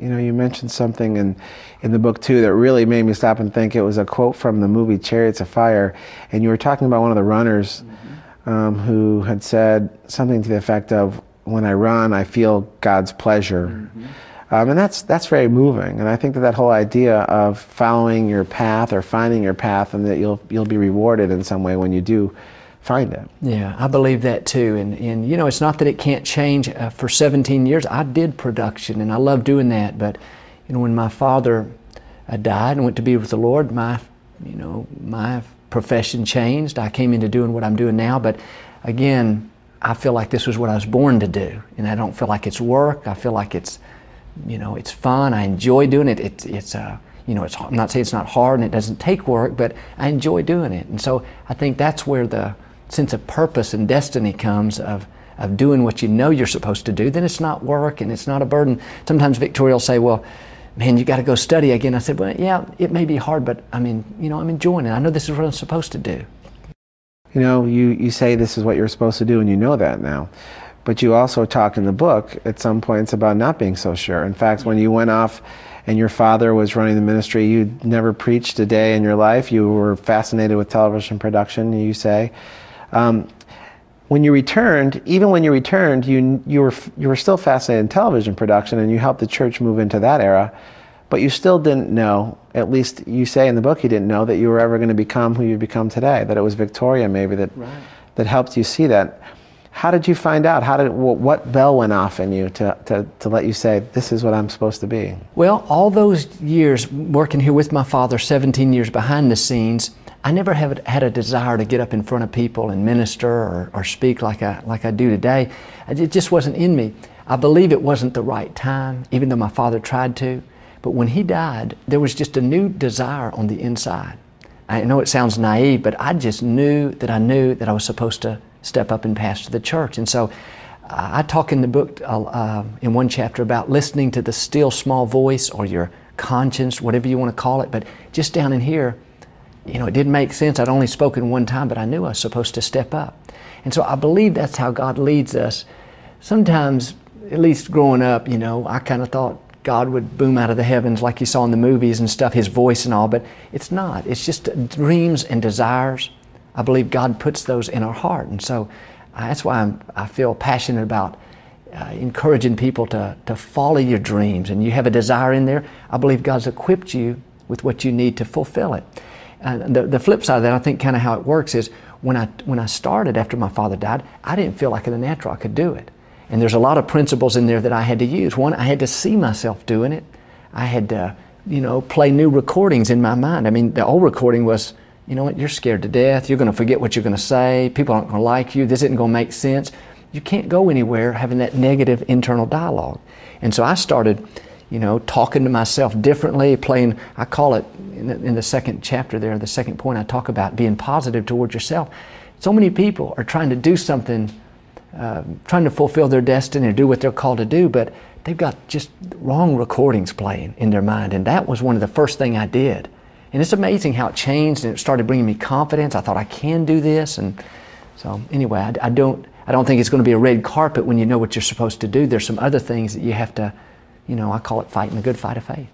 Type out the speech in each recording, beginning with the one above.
You know, you mentioned something in, in the book too that really made me stop and think. It was a quote from the movie Chariots of Fire, and you were talking about one of the runners mm-hmm. um, who had said something to the effect of, "When I run, I feel God's pleasure," mm-hmm. um, and that's that's very moving. And I think that that whole idea of following your path or finding your path, and that you'll you'll be rewarded in some way when you do find it. Yeah, I believe that too. And, and you know, it's not that it can't change. Uh, for 17 years, I did production and I love doing that. But, you know, when my father uh, died and went to be with the Lord, my, you know, my profession changed. I came into doing what I'm doing now. But again, I feel like this was what I was born to do. And I don't feel like it's work. I feel like it's, you know, it's fun. I enjoy doing it. it it's, uh, you know, it's, I'm not saying it's not hard and it doesn't take work, but I enjoy doing it. And so I think that's where the, sense of purpose and destiny comes of, of doing what you know you're supposed to do, then it's not work and it's not a burden. Sometimes Victoria will say, well, man, you got to go study again. I said, well, yeah, it may be hard, but I mean, you know, I'm enjoying it. I know this is what I'm supposed to do. You know, you, you say this is what you're supposed to do, and you know that now. But you also talk in the book at some points about not being so sure. In fact, when you went off and your father was running the ministry, you never preached a day in your life. You were fascinated with television production, you say. Um, when you returned, even when you returned, you, you, were, you were still fascinated in television production and you helped the church move into that era, but you still didn't know, at least you say in the book you didn't know, that you were ever going to become who you've become today, that it was Victoria maybe that, right. that helped you see that. How did you find out? How did, what bell went off in you to, to, to let you say, this is what I'm supposed to be? Well, all those years working here with my father, 17 years behind the scenes, I never have had a desire to get up in front of people and minister or, or speak like I, like I do today. It just wasn't in me. I believe it wasn't the right time, even though my father tried to. But when he died, there was just a new desire on the inside. I know it sounds naive, but I just knew that I knew that I was supposed to step up and pastor the church. And so uh, I talk in the book uh, uh, in one chapter about listening to the still small voice or your conscience, whatever you want to call it. But just down in here, you know, it didn't make sense. I'd only spoken one time, but I knew I was supposed to step up. And so I believe that's how God leads us. Sometimes, at least growing up, you know, I kind of thought God would boom out of the heavens like you saw in the movies and stuff, His voice and all, but it's not. It's just dreams and desires. I believe God puts those in our heart. And so uh, that's why I'm, I feel passionate about uh, encouraging people to, to follow your dreams. And you have a desire in there, I believe God's equipped you with what you need to fulfill it. Uh, the, the flip side of that, I think kind of how it works is when I, when I started after my father died, I didn't feel like in the natural I could do it. And there's a lot of principles in there that I had to use. One, I had to see myself doing it. I had to, you know, play new recordings in my mind. I mean, the old recording was, you know what, you're scared to death. You're going to forget what you're going to say. People aren't going to like you. This isn't going to make sense. You can't go anywhere having that negative internal dialogue. And so I started, you know, talking to myself differently, playing, I call it in the, in the second chapter there, the second point I talk about being positive towards yourself. So many people are trying to do something, uh, trying to fulfill their destiny or do what they're called to do, but they've got just wrong recordings playing in their mind. And that was one of the first thing I did. And it's amazing how it changed and it started bringing me confidence. I thought I can do this. And so anyway, I, I don't, I don't think it's going to be a red carpet when you know what you're supposed to do. There's some other things that you have to, you know, I call it fighting the good fight of faith.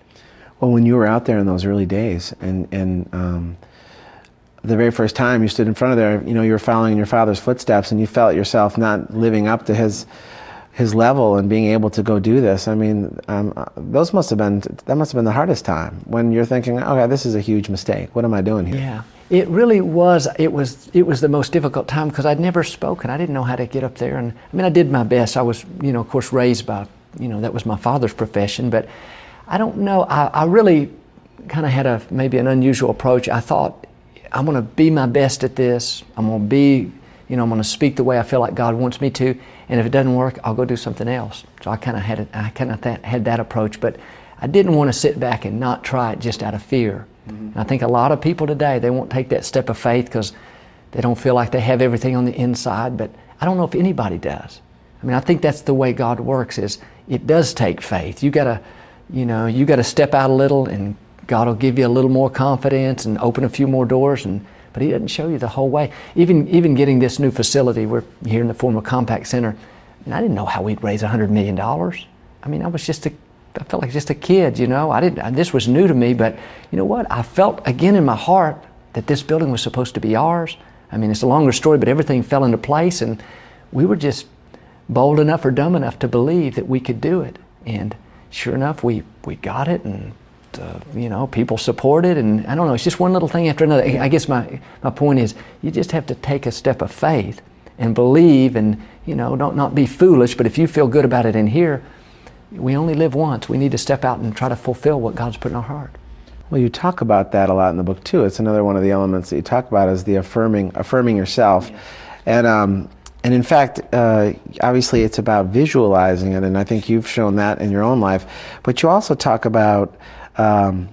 Well, when you were out there in those early days, and and um, the very first time you stood in front of there, you know, you were following in your father's footsteps, and you felt yourself not living up to his his level and being able to go do this. I mean, um, those must have been that must have been the hardest time when you're thinking, okay, this is a huge mistake. What am I doing here? Yeah. It really was. It was. It was the most difficult time because I'd never spoken. I didn't know how to get up there, and I mean, I did my best. I was, you know, of course, raised by, you know, that was my father's profession, but I don't know. I, I really kind of had a maybe an unusual approach. I thought I'm going to be my best at this. I'm going to be, you know, I'm going to speak the way I feel like God wants me to. And if it doesn't work, I'll go do something else. So I kind of had I kind of th- had that approach, but I didn't want to sit back and not try it just out of fear. Mm-hmm. I think a lot of people today they won't take that step of faith because they don't feel like they have everything on the inside. But I don't know if anybody does. I mean, I think that's the way God works. Is it does take faith. You got to you know, you got to step out a little and God will give you a little more confidence and open a few more doors and but he doesn't show you the whole way. Even even getting this new facility, we're here in the former Compaq Center, and I didn't know how we'd raise hundred million dollars. I mean, I was just a I felt like just a kid, you know. I didn't. This was new to me, but you know what? I felt again in my heart that this building was supposed to be ours. I mean, it's a longer story, but everything fell into place, and we were just bold enough or dumb enough to believe that we could do it. And sure enough, we we got it, and uh, you know, people supported, and I don't know. It's just one little thing after another. I guess my my point is, you just have to take a step of faith and believe, and you know, don't not be foolish. But if you feel good about it in here we only live once. We need to step out and try to fulfill what God's put in our heart. Well, you talk about that a lot in the book too. It's another one of the elements that you talk about is the affirming, affirming yourself, yeah. and um, and in fact, uh, obviously, it's about visualizing it, and I think you've shown that in your own life. But you also talk about um,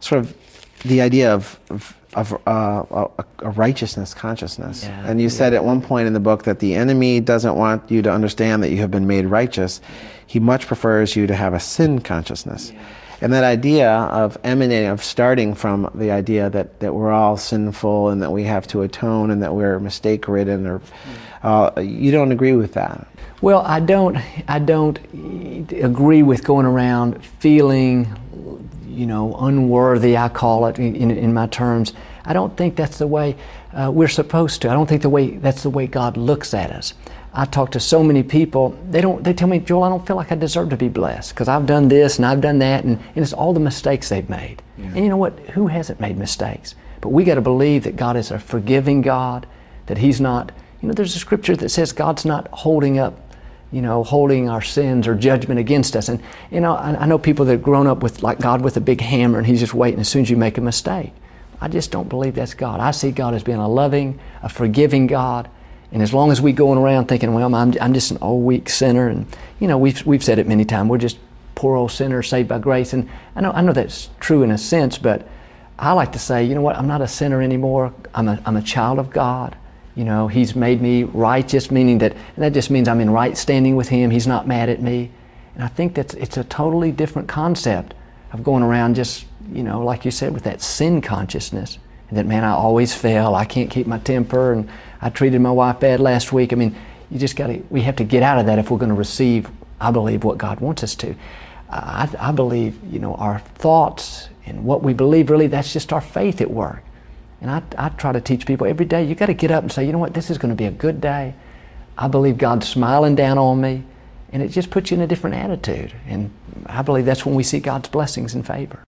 sort of the idea of, of of uh, a, a, righteousness consciousness. Yeah, and you yeah. said at one point in the book that the enemy doesn't want you to understand that you have been made righteous. He much prefers you to have a sin consciousness. Yeah. And that idea of emanating, of starting from the idea that, that we're all sinful and that we have to atone and that we're mistake ridden, or uh, you don't agree with that. Well, I don't. I don't agree with going around feeling you know, unworthy, I call it in, in my terms. I don't think that's the way uh, we're supposed to. I don't think the way that's the way God looks at us. I talk to so many people. They don't. They tell me, Joel, I don't feel like I deserve to be blessed because I've done this and I've done that, and, and it's all the mistakes they've made. Yeah. And you know what? Who hasn't made mistakes? But we got to believe that God is a forgiving God. That He's not. You know, there's a scripture that says God's not holding up you know, holding our sins or judgment against us. And, you know, I, I know people that have grown up with, like God with a big hammer and He's just waiting as soon as you make a mistake. I just don't believe that's God. I see God as being a loving, a forgiving God. And as long as we going around thinking, well, I'm, I'm just an old, weak sinner, and, you know, we've, we've said it many times, we're just poor old sinners saved by grace. And I know, I know that's true in a sense, but I like to say, you know what, I'm not a sinner anymore. I'm a, I'm a child of God. You know, He's made me righteous, meaning that that just means I'm in right standing with Him. He's not mad at me. And I think that it's a totally different concept of going around just, you know, like you said, with that sin consciousness. And that, man, I always fail. I can't keep my temper. And I treated my wife bad last week. I mean, you just got to, we have to get out of that if we're going to receive, I believe, what God wants us to. I, I believe, you know, our thoughts and what we believe, really, that's just our faith at work. And I, I try to teach people every day, you got to get up and say, you know what, this is going to be a good day. I believe God's smiling down on me. And it just puts you in a different attitude. And I believe that's when we see God's blessings and favor.